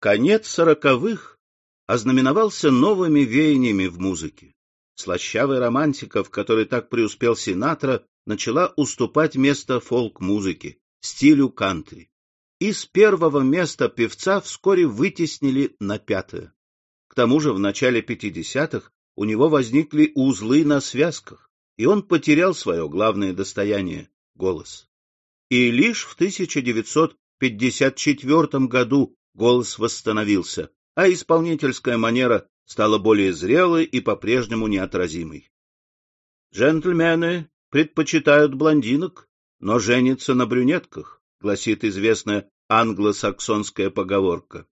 Конец сороковых ознаменовался новыми веяниями в музыке. Слащавая романтика, в которой так преуспел Синатра, начала уступать место фолк-музыке, стилю кантри. И с первого места певца вскоре вытеснили на пятое. К тому же в начале 50-х у него возникли узлы на связках, и он потерял свое главное достояние — голос. И лишь в 1954 году голос восстановился, а исполнительская манера стала более зрелой и по-прежнему неотразимой. Джентльмены предпочитают блондинок, но женятся на брюнетках, гласит известная англосаксонская поговорка.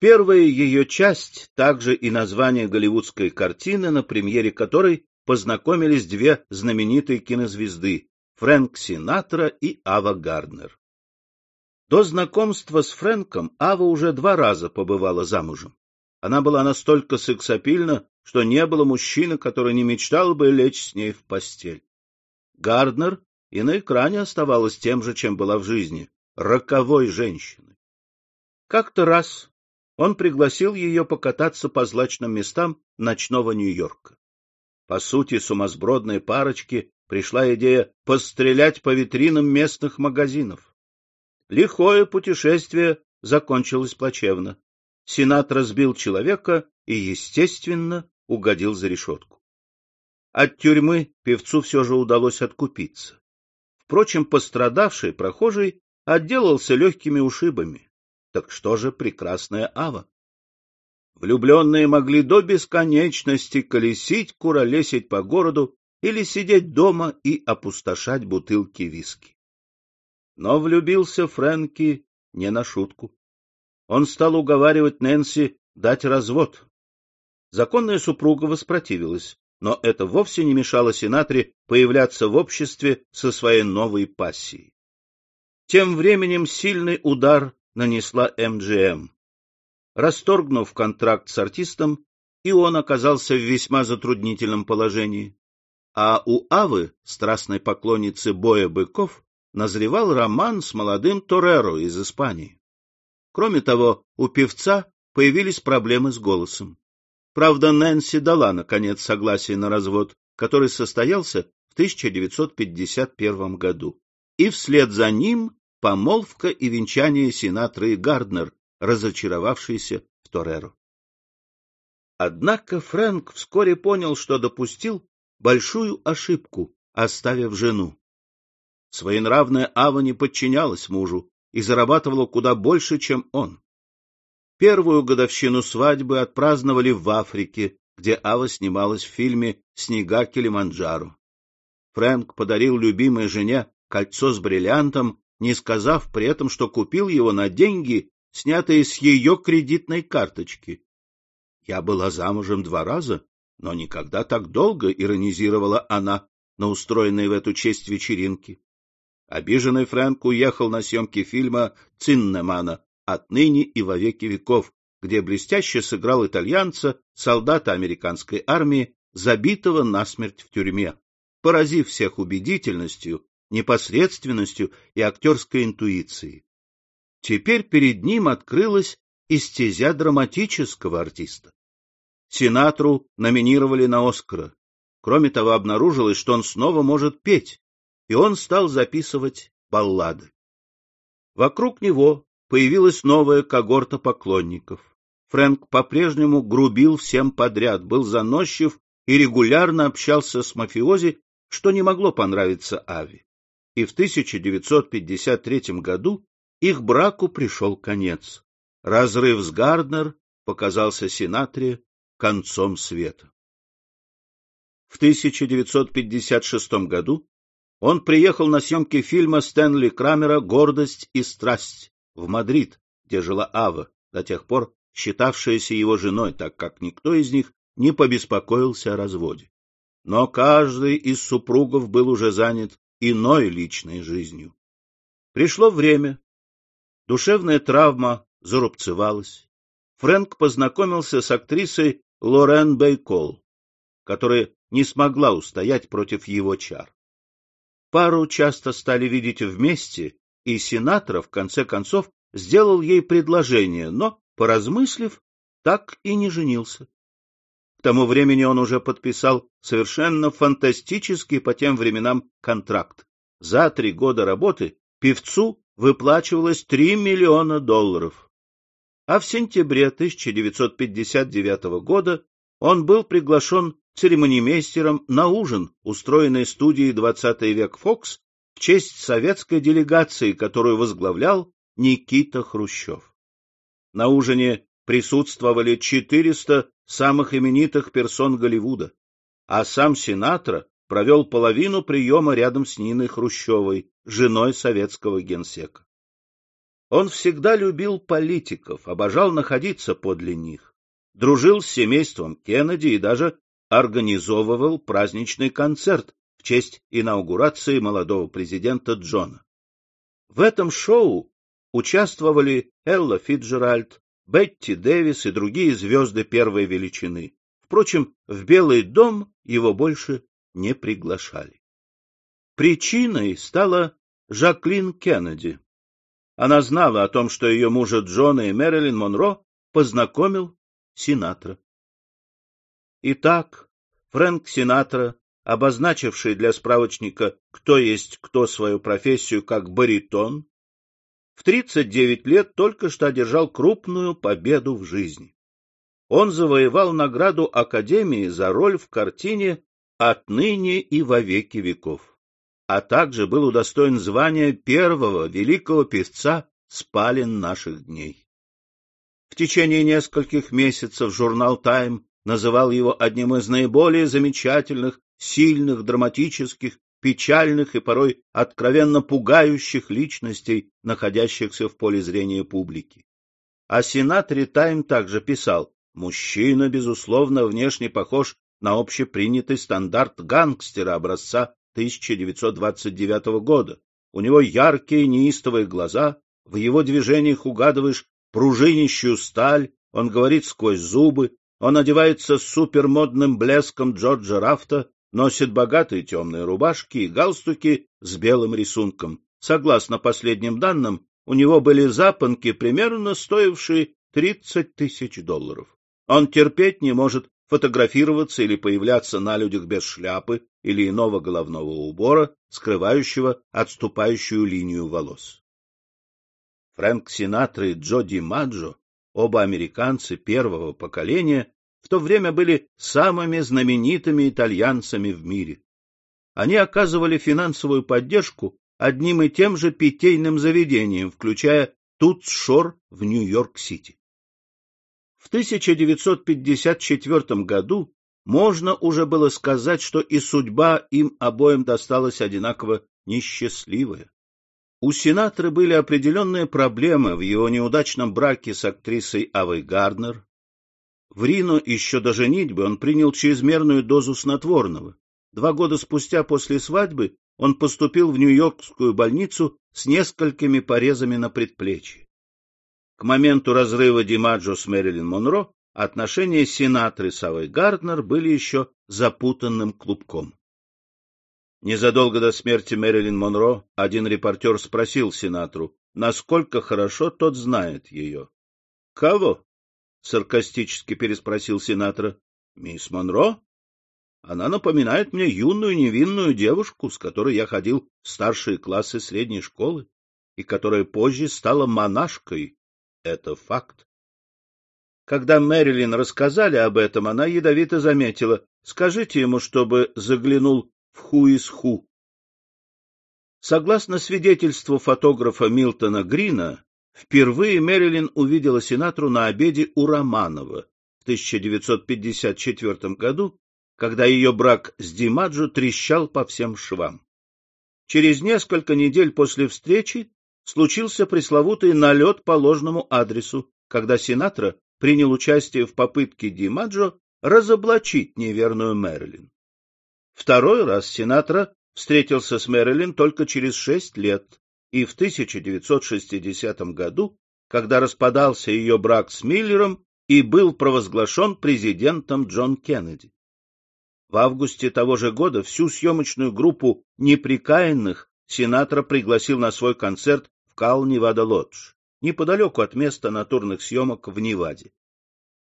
Первая ее часть, также и название голливудской картины, на премьере которой познакомились две знаменитые кинозвезды Фрэнк Синатра и Ава Гарднер. До знакомства с Фрэнком Ава уже два раза побывала замужем. Она была настолько сексапильна, что не было мужчины, который не мечтал бы лечь с ней в постель. Гарднер и на экране оставалась тем же, чем была в жизни — роковой женщиной. Как-то раз он пригласил ее покататься по злачным местам ночного Нью-Йорка. По сути, сумасбродной парочке пришла идея пострелять по витринам местных магазинов. Лихое путешествие закончилось плачевно. Сенат разбил человека и, естественно, угодил за решетку. От тюрьмы певцу все же удалось откупиться. Впрочем, пострадавший прохожий отделался легкими ушибами. Так что же прекрасная Ава? Влюбленные могли до бесконечности колесить, куролесить по городу или сидеть дома и опустошать бутылки виски. Но влюбился Фрэнки не на шутку. Он стал уговаривать Нэнси дать развод. Законная супруга воспротивилась, но это вовсе не мешало Синатре появляться в обществе со своей новой пассией. Тем временем сильный удар нанесла МГМ. Расторгнув контракт с артистом, и он оказался в весьма затруднительном положении а у Авы, страстной поклонницы боя быков, назревал роман с молодым Тореро из Испании. Кроме того, у певца появились проблемы с голосом. Правда, Нэнси дала, наконец, согласие на развод, который состоялся в 1951 году. И вслед за ним помолвка и венчание сенаторы Гарднер, разочаровавшийся в Тореро. Однако Фрэнк вскоре понял, что допустил большую ошибку, оставив жену. Своенравная Ава не подчинялась мужу и зарабатывала куда больше, чем он. Первую годовщину свадьбы отпраздновали в Африке, где Ава снималась в фильме «Снега Килиманджаро». Фрэнк подарил любимой жене кольцо с бриллиантом, не сказав при этом, что купил его на деньги, снятые с ее кредитной карточки. Я была замужем два раза, но никогда так долго иронизировала она на устроенной в эту честь вечеринке. Обиженный Фрэнк уехал на съемки фильма Циннемана «Отныне и во веки веков», где блестяще сыграл итальянца, солдата американской армии, забитого насмерть в тюрьме, поразив всех убедительностью, непосредственностью и актерской интуицией. Теперь перед ним открылась истезя драматического артиста. Синатру номинировали на Оскара. Кроме того, обнаружилось, что он снова может петь, и он стал записывать баллады. Вокруг него появилась новая когорта поклонников. Фрэнк по-прежнему грубил всем подряд, был заносчив и регулярно общался с мафиози, что не могло понравиться Ави. И в 1953 году их браку пришел конец. Разрыв с Гарднер показался Синатре концом света. В 1956 году он приехал на съемки фильма Стэнли Крамера «Гордость и страсть» в Мадрид, где жила Ава, до тех пор считавшаяся его женой, так как никто из них не побеспокоился о разводе. Но каждый из супругов был уже занят иной личной жизнью. Пришло время. Душевная травма зарубцевалась. Фрэнк познакомился с актрисой Лорен Бейкол, которая не смогла устоять против его чар. Пару часто стали видеть вместе, и сенатор в конце концов сделал ей предложение, но поразмыслив, так и не женился. К тому времени он уже подписал совершенно фантастический по тем временам контракт. За три года работы певцу выплачивалось 3 миллиона долларов. А в сентябре 1959 года он был приглашен церемонимейстером на ужин, устроенный студией «20 век Фокс» в честь советской делегации, которую возглавлял Никита Хрущев. На ужине присутствовали 400 самых именитых персон Голливуда, а сам Синатра провел половину приема рядом с Ниной Хрущевой, женой советского генсека. Он всегда любил политиков, обожал находиться подле них, дружил с семейством Кеннеди и даже организовывал праздничный концерт в честь инаугурации молодого президента Джона. В этом шоу участвовали Элла Фиджеральд, Бетти Дэвис и другие звезды первой величины. Впрочем, в Белый дом его больше не приглашали. Причиной стала Жаклин Кеннеди. Она знала о том, что ее мужа Джона и Мэрилин Монро познакомил Синатра. Итак, Фрэнк Синатра, обозначивший для справочника «Кто есть кто» свою профессию как баритон, в 39 лет только что одержал крупную победу в жизни. Он завоевал награду Академии за роль в картине «Отныне и во веки веков», а также был удостоен звания первого великого певца спален наших дней. В течение нескольких месяцев журнал «Тайм» называл его одним из наиболее замечательных, сильных, драматических печальных и порой откровенно пугающих личностей, находящихся в поле зрения публики. А сенатор Тайм также писал, мужчина, безусловно, внешне похож на общепринятый стандарт гангстера образца 1929 года. У него яркие неистовые глаза, в его движениях угадываешь пружинищую сталь, он говорит сквозь зубы, он одевается с супермодным блеском Джорджа Рафта, носит богатые темные рубашки и галстуки с белым рисунком. Согласно последним данным, у него были запонки, примерно стоившие 30 тысяч долларов. Он терпеть не может фотографироваться или появляться на людях без шляпы или иного головного убора, скрывающего отступающую линию волос. Фрэнк Синатра и Джо Ди Маджо, оба американцы первого поколения, в то время были самыми знаменитыми итальянцами в мире. Они оказывали финансовую поддержку одним и тем же питейным заведением, включая Тутс-Шор в Нью-Йорк-Сити. В 1954 году можно уже было сказать, что и судьба им обоим досталась одинаково несчастливая. У сенатора были определенные проблемы в его неудачном браке с актрисой Авой Гарднер, в Рино еще до женитьбы он принял чрезмерную дозу снотворного. Два года спустя после свадьбы он поступил в Нью-Йоркскую больницу с несколькими порезами на предплечье. К моменту разрыва Димаджо с Мэрилин Монро отношения сенаторы с Авой Гарднер были еще запутанным клубком. Незадолго до смерти Мэрилин Монро один репортер спросил сенатору, насколько хорошо тот знает ее. — Кого? — саркастически переспросил сенатор. — Мисс Монро? Она напоминает мне юную невинную девушку, с которой я ходил в старшие классы средней школы, и которая позже стала монашкой. Это факт. Когда Мэрилин рассказали об этом, она ядовито заметила. Скажите ему, чтобы заглянул в ху из ху. Согласно свидетельству фотографа Милтона Грина, Впервые Мэрилин увидела сенатору на обеде у Романова в 1954 году, когда ее брак с Димаджо трещал по всем швам. Через несколько недель после встречи случился пресловутый налет по ложному адресу, когда сенатора принял участие в попытке Димаджо разоблачить неверную Мэрилин. Второй раз сенатора встретился с Мэрилин только через шесть лет, и в 1960 году, когда распадался ее брак с Миллером и был провозглашен президентом Джон Кеннеди. В августе того же года всю съемочную группу неприкаянных сенатора пригласил на свой концерт в Кал-Невада-Лодж. неподалеку от места натурных съемок в Неваде.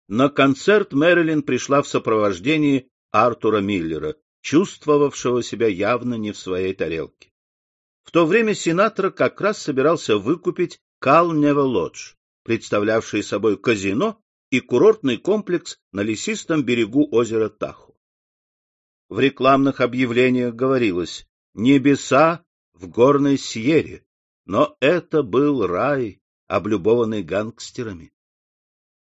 На концерт Мэрилин пришла в сопровождении Артура Миллера, чувствовавшего себя явно не в своей тарелке. В то время Синатра как раз собирался выкупить Калнева Лодж, представлявший собой казино и курортный комплекс на лесистом берегу озера Тахо. В рекламных объявлениях говорилось «Небеса в горной Сьере», но это был рай, облюбованный гангстерами.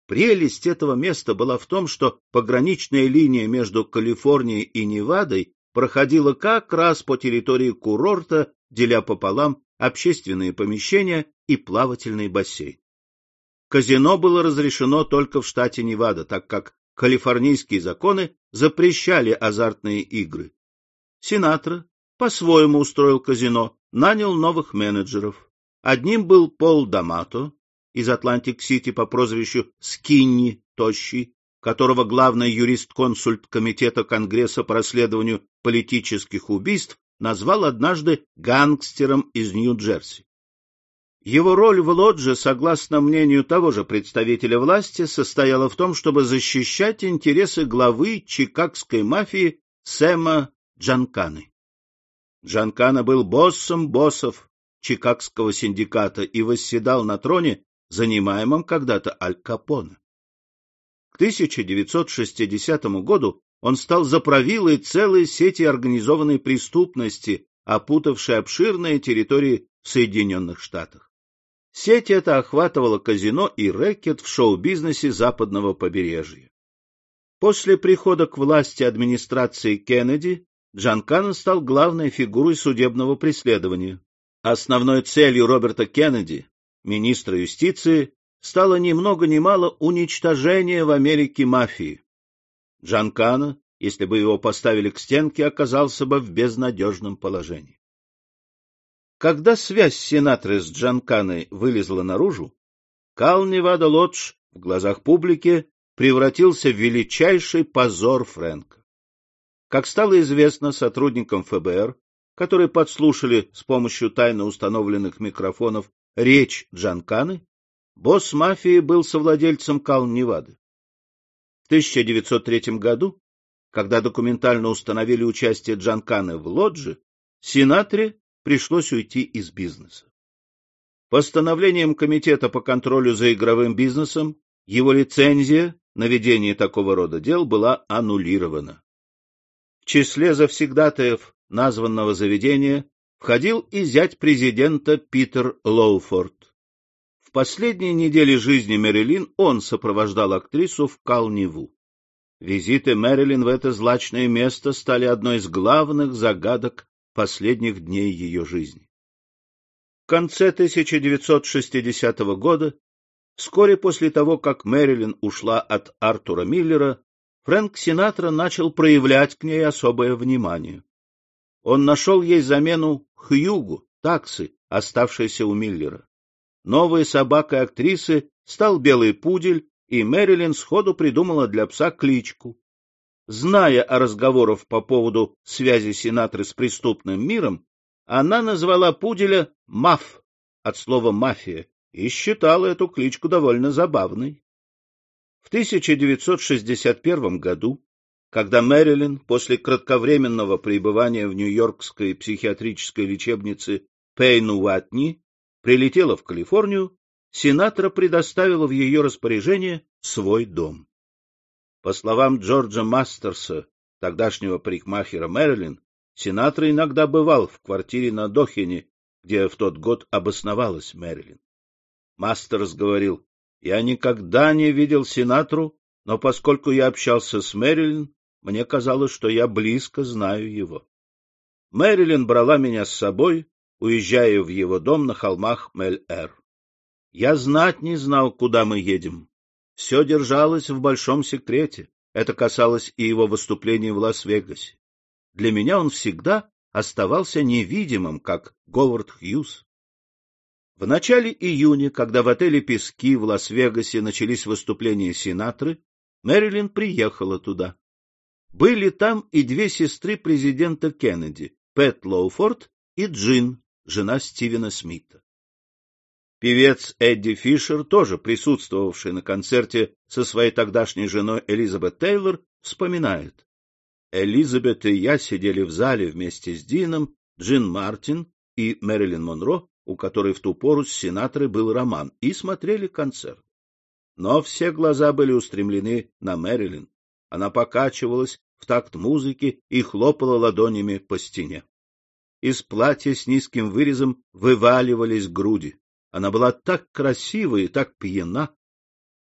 Прелесть этого места была в том, что пограничная линия между Калифорнией и Невадой проходила как раз по территории курорта, деля пополам общественные помещения и плавательный бассейн. Казино было разрешено только в штате Невада, так как калифорнийские законы запрещали азартные игры. Синатра по-своему устроил казино, нанял новых менеджеров. Одним был Пол Дамато из Атлантик-Сити по прозвищу Скинни Тощий, которого главный юрист-консульт Комитета Конгресса по расследованию политических убийств назвал однажды гангстером из Нью-Джерси. Его роль в лодже, согласно мнению того же представителя власти, состояла в том, чтобы защищать интересы главы чикагской мафии Сэма Джанканы. Джанкана был боссом боссов чикагского синдиката и восседал на троне, занимаемом когда-то Аль Капоне. К 1960 году он стал заправилой целой сети организованной преступности, опутавшей обширные территории в Соединенных Штатах. Сеть эта охватывала казино и рэкет в шоу-бизнесе западного побережья. После прихода к власти администрации Кеннеди Джанкана стал главной фигурой судебного преследования. Основной целью Роберта Кеннеди, министра юстиции, стало ни много ни мало уничтожение в Америке мафии. Джанкана, если бы его поставили к стенке, оказался бы в безнадежном положении. Когда связь сенаторы с Джанканой вылезла наружу, Кал Невада Лодж в глазах публики превратился в величайший позор Фрэнка. Как стало известно сотрудникам ФБР, которые подслушали с помощью тайно установленных микрофонов речь Джанканы, босс мафии был совладельцем Кал Невады. В 1903 году, когда документально установили участие Джанканы в лодже, Синатре пришлось уйти из бизнеса. Постановлением Комитета по контролю за игровым бизнесом его лицензия на ведение такого рода дел была аннулирована. В числе завсегдатаев названного заведения входил и зять президента Питер Лоуфорд. В последние недели жизни Мэрилин он сопровождал актрису в Калниву. Визиты Мэрилин в это злачное место стали одной из главных загадок последних дней ее жизни. В конце 1960 года, вскоре после того, как Мэрилин ушла от Артура Миллера, Фрэнк Синатра начал проявлять к ней особое внимание. Он нашел ей замену Хьюгу, таксы, оставшейся у Миллера. Новой собакой актрисы стал белый пудель, и Мэрилин сходу придумала для пса кличку Зная о разговорах по поводу связи сенаторы с преступным миром, она назвала пуделя Маф от слова «мафия» и считала эту кличку довольно забавной. В 1961 году, когда Мэрилин после кратковременного пребывания в Нью-Йоркской психиатрической лечебнице Пейну Уатни прилетела в Калифорнию, сенатора предоставила в ее распоряжение свой дом. По словам Джорджа Мастерса, тогдашнего парикмахера Мэрилин, сенатор иногда бывал в квартире на Дохине, где в тот год обосновалась Мэрилин. Мастерс говорил, «Я никогда не видел сенатору, но поскольку я общался с Мэрилин, мне казалось, что я близко знаю его. Мэрилин брала меня с собой, уезжая в его дом на холмах Мель-Эр. Я знать не знал, куда мы едем. Все держалось в большом секрете. Это касалось и его выступлений в Лас-Вегасе. Для меня он всегда оставался невидимым, как Говард Хьюз. В начале июня, когда в отеле «Пески» в Лас-Вегасе начались выступления Синатры, Мэрилин приехала туда. Были там и две сестры президента Кеннеди, Пэт Лоуфорд и Джин, жена Стивена Смита. Певец Эдди Фишер, тоже присутствовавший на концерте со своей тогдашней женой Элизабет Тейлор, вспоминает. Элизабет и я сидели в зале вместе с Дином, Джин Мартин и Мэрилин Монро, у которой в ту пору с сенаторой был роман, и смотрели концерт. Но все глаза были устремлены на Мэрилин. Она покачивалась в такт музыки и хлопала ладонями по стене. Из платья с низким вырезом вываливались груди. Она была так красива и так пьяна.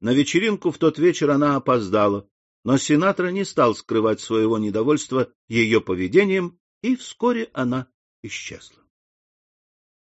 На вечеринку в тот вечер она опоздала, но сенатор не стал скрывать своего недовольства ее поведением, и вскоре она исчезла.